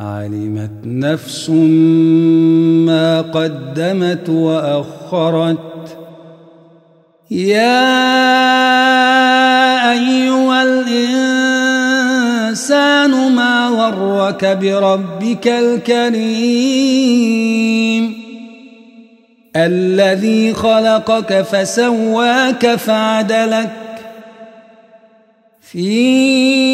علمت نفس ما قدمت وأخرت. يا أيها الإنسان ما غرك بربك الكريم؟ الذي خلقك فسواك فعدلك. في